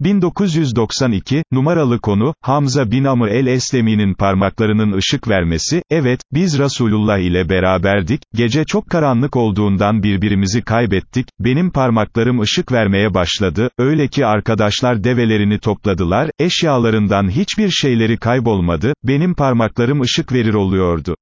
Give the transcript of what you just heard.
1992, numaralı konu, Hamza bin Amr el-Eslemi'nin parmaklarının ışık vermesi, evet, biz Resulullah ile beraberdik, gece çok karanlık olduğundan birbirimizi kaybettik, benim parmaklarım ışık vermeye başladı, öyle ki arkadaşlar develerini topladılar, eşyalarından hiçbir şeyleri kaybolmadı, benim parmaklarım ışık verir oluyordu.